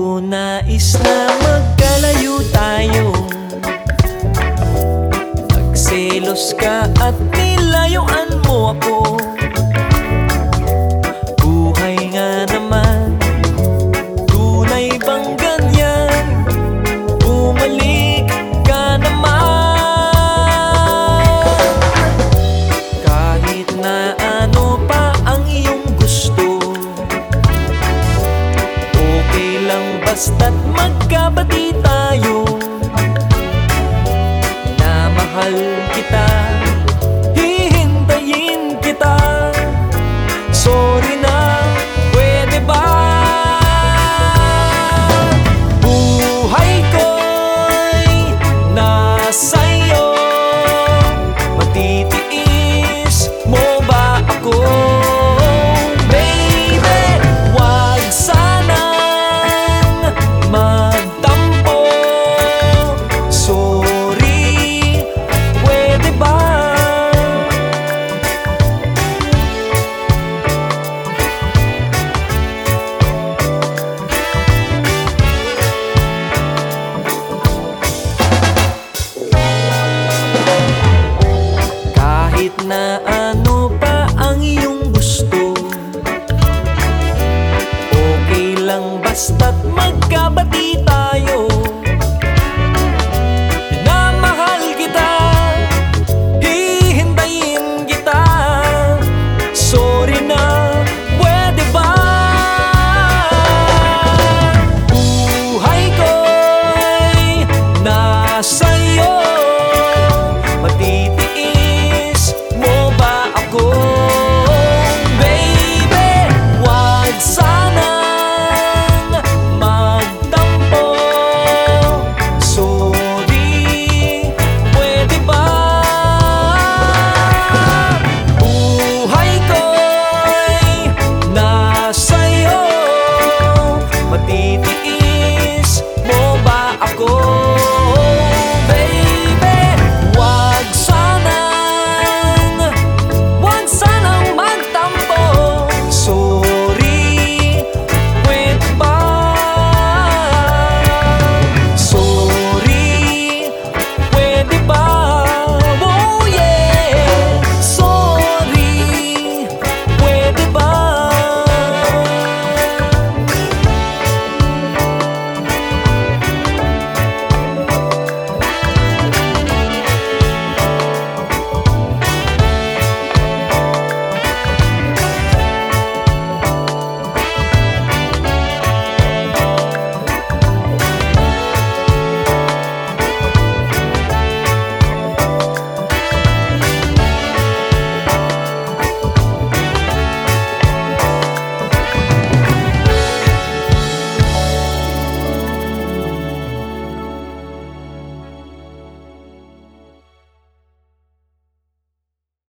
ko nais na magkalayo tayo Nagselos ka at at magkabati tayo. Na mahal kita.